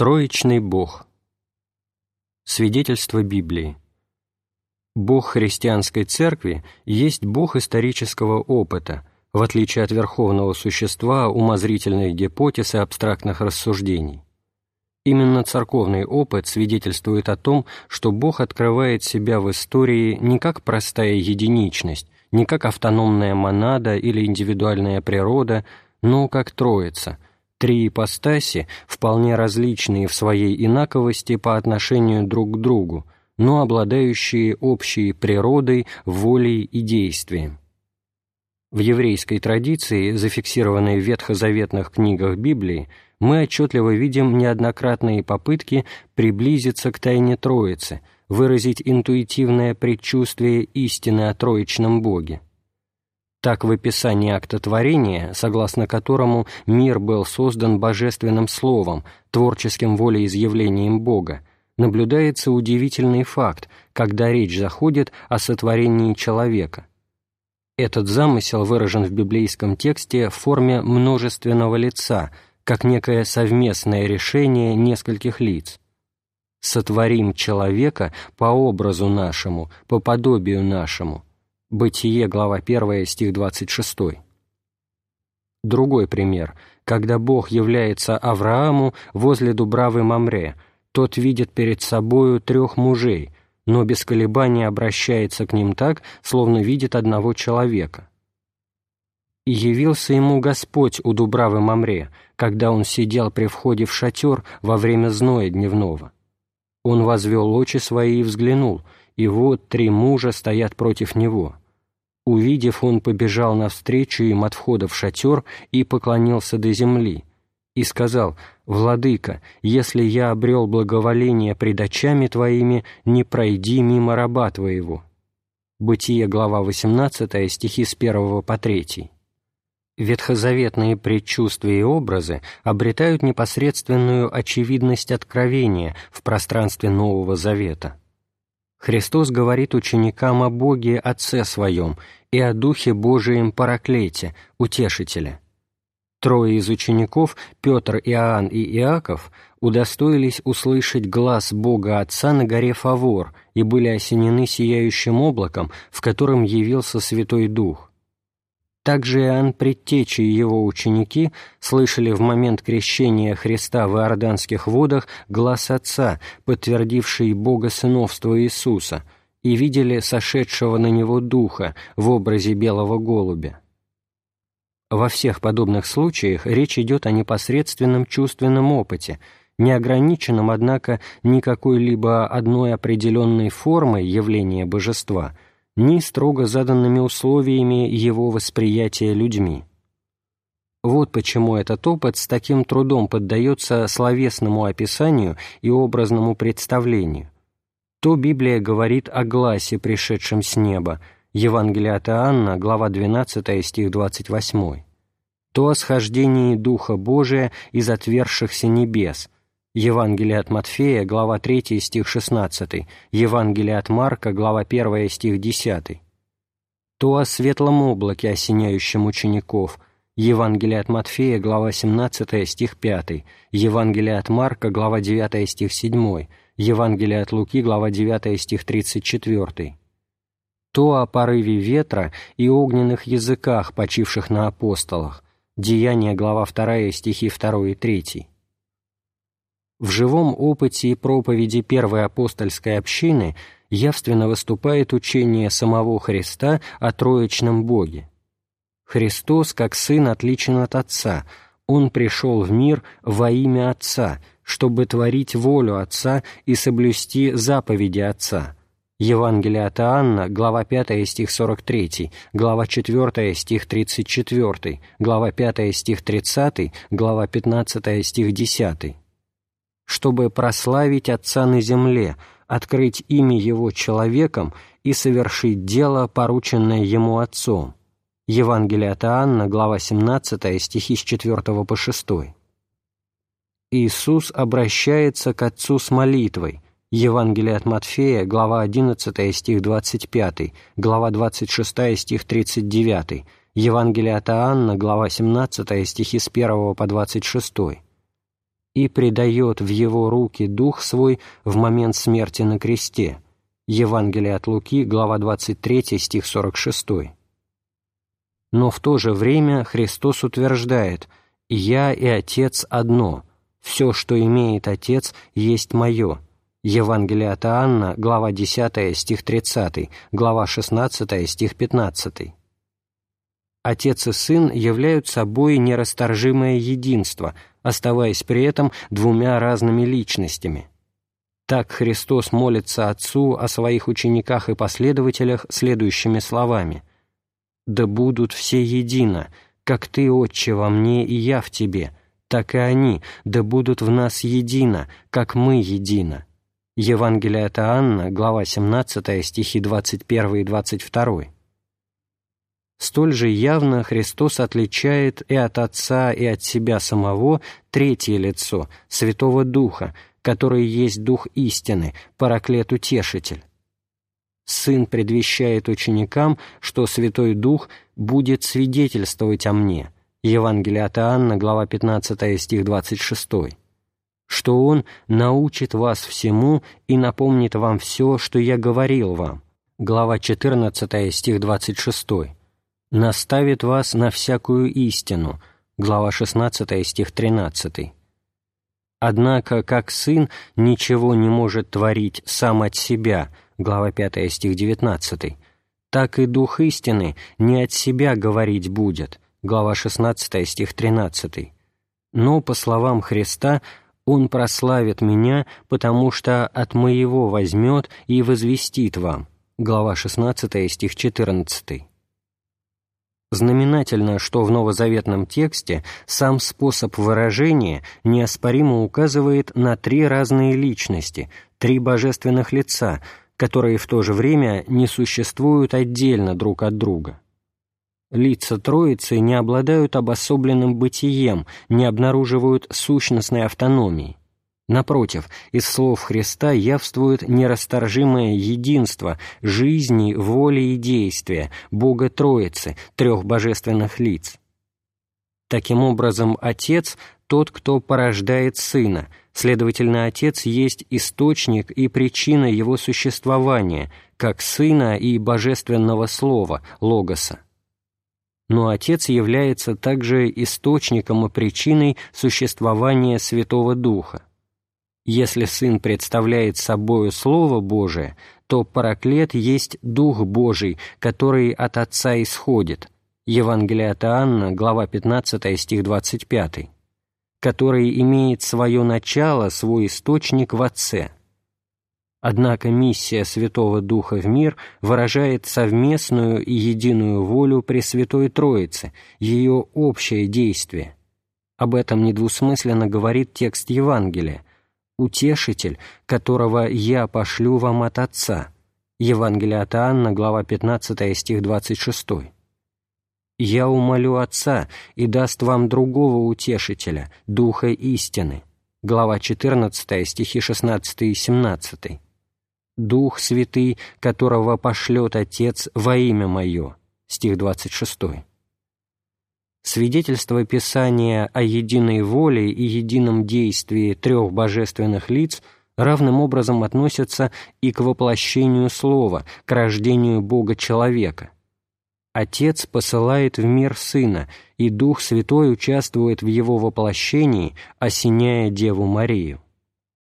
Троичный Бог. Свидетельство Библии. Бог христианской церкви есть Бог исторического опыта, в отличие от верховного существа умозрительных гипотез и абстрактных рассуждений. Именно церковный опыт свидетельствует о том, что Бог открывает себя в истории не как простая единичность, не как автономная монада или индивидуальная природа, но как Троица – три ипостаси, вполне различные в своей инаковости по отношению друг к другу, но обладающие общей природой, волей и действием. В еврейской традиции, зафиксированной в ветхозаветных книгах Библии, мы отчетливо видим неоднократные попытки приблизиться к тайне Троицы, выразить интуитивное предчувствие истины о Троичном Боге. Так в описании акта творения, согласно которому мир был создан божественным словом, творческим волеизъявлением Бога, наблюдается удивительный факт, когда речь заходит о сотворении человека. Этот замысел выражен в библейском тексте в форме множественного лица, как некое совместное решение нескольких лиц. «Сотворим человека по образу нашему, по подобию нашему», Бытие, глава 1, стих 26. Другой пример. Когда Бог является Аврааму возле Дубравы Мамре, тот видит перед собою трех мужей, но без колебаний обращается к ним так, словно видит одного человека. «И явился ему Господь у Дубравы Мамре, когда он сидел при входе в шатер во время зноя дневного. Он возвел очи свои и взглянул, и вот три мужа стоят против него» Увидев, он побежал навстречу им от входа в шатер и поклонился до земли, и сказал, «Владыка, если я обрел благоволение пред очами Твоими, не пройди мимо раба Твоего». Бытие, глава 18, стихи с 1 по 3. Ветхозаветные предчувствия и образы обретают непосредственную очевидность откровения в пространстве Нового Завета. Христос говорит ученикам о Боге Отце Своем и о Духе Божием Параклете, Утешителе. Трое из учеников, Петр, Иоанн и Иаков, удостоились услышать глаз Бога Отца на горе Фавор и были осенены сияющим облаком, в котором явился Святой Дух. Также Иоанн Предтечи и его ученики слышали в момент крещения Христа в Иорданских водах глаз Отца, подтвердивший Бога-сыновство Иисуса – и видели сошедшего на него духа в образе белого голубя. Во всех подобных случаях речь идет о непосредственном чувственном опыте, не ограниченном, однако, ни какой-либо одной определенной формой явления божества, ни строго заданными условиями его восприятия людьми. Вот почему этот опыт с таким трудом поддается словесному описанию и образному представлению – то Библия говорит о гласе, пришедшем с неба, Евангелие от Иоанна, глава 12, стих 28, то о схождении Духа Божия из отвершихся небес, Евангелие от Матфея, глава 3, стих 16, Евангелие от Марка, глава 1, стих 10, то о светлом облаке, осеняющем учеников, Евангелие от Матфея, глава 17, стих 5, Евангелие от Марка, глава 9, стих 7, Евангелие от Луки, глава 9, стих 34. То о порыве ветра и огненных языках, почивших на апостолах. Деяния, глава 2, стихи 2 и 3. В живом опыте и проповеди первой апостольской общины явственно выступает учение самого Христа о троечном Боге. Христос, как Сын, отличен от Отца. Он пришел в мир во имя Отца, чтобы творить волю Отца и соблюсти заповеди Отца. Евангелие от Иоанна, глава 5, стих 43, глава 4, стих 34, глава 5, стих 30, глава 15, стих 10. Чтобы прославить Отца на земле, открыть имя Его человеком и совершить дело, порученное Ему Отцом. Евангелие от Иоанна, глава 17, стихи с 4 по 6. Иисус обращается к Отцу с молитвой. Евангелие от Матфея, глава 11, стих 25, глава 26, стих 39, Евангелие от Иоанна, глава 17, стихи с 1 по 26. И предает в его руки Дух Свой в момент смерти на кресте. Евангелие от Луки, глава 23, стих 46. Но в то же время Христос утверждает «Я и Отец одно, все, что имеет Отец, есть Мое». Евангелие от Иоанна, глава 10, стих 30, глава 16, стих 15. Отец и Сын являют собой нерасторжимое единство, оставаясь при этом двумя разными личностями. Так Христос молится Отцу о своих учениках и последователях следующими словами «Да будут все едино, как Ты, Отче, во мне и я в Тебе, так и они, да будут в нас едино, как мы едино». Евангелие от Иоанна, глава 17, стихи 21 и 22 столь же явно Христос отличает и от Отца, и от себя самого третье лицо, Святого Духа, который есть Дух истины, Параклет-Утешитель. Сын предвещает ученикам, что Святой Дух будет свидетельствовать о мне. Евангелие от Иоанна, глава 15, стих 26. Что Он научит вас всему и напомнит вам все, что я говорил вам. Глава 14, стих 26 наставит вас на всякую истину» глава 16, стих 13. Однако, как Сын ничего не может творить сам от себя, глава 5, стих 19, так и Дух истины не от себя говорить будет, глава 16, стих 13. Но, по словам Христа, Он прославит Меня, потому что от Моего возьмет и возвестит вам, глава 16, стих 14. Знаменательно, что в новозаветном тексте сам способ выражения неоспоримо указывает на три разные личности, три божественных лица, которые в то же время не существуют отдельно друг от друга. Лица Троицы не обладают обособленным бытием, не обнаруживают сущностной автономии. Напротив, из слов Христа явствует нерасторжимое единство жизни, воли и действия Бога Троицы, трех божественных лиц. Таким образом, Отец – тот, кто порождает Сына, следовательно, Отец есть источник и причина Его существования, как Сына и Божественного Слова, Логоса. Но Отец является также источником и причиной существования Святого Духа. Если Сын представляет собою Слово Божие, то Параклет есть Дух Божий, который от Отца исходит. Евангелие от Иоанна, глава 15, стих 25, который имеет свое начало, свой источник в Отце. Однако миссия Святого Духа в мир выражает совместную и единую волю Пресвятой Троицы, ее общее действие. Об этом недвусмысленно говорит текст Евангелия, утешитель, которого я пошлю вам от Отца». Евангелие от Иоанна, глава 15, стих 26. «Я умолю Отца и даст вам другого утешителя, Духа истины». Глава 14, стихи 16 и 17. «Дух Святый, которого пошлет Отец во имя Мое». Стих 26. Свидетельство Писания о единой воле и едином действии трех божественных лиц равным образом относятся и к воплощению Слова, к рождению Бога-человека. Отец посылает в мир Сына, и Дух Святой участвует в его воплощении, осеняя Деву Марию.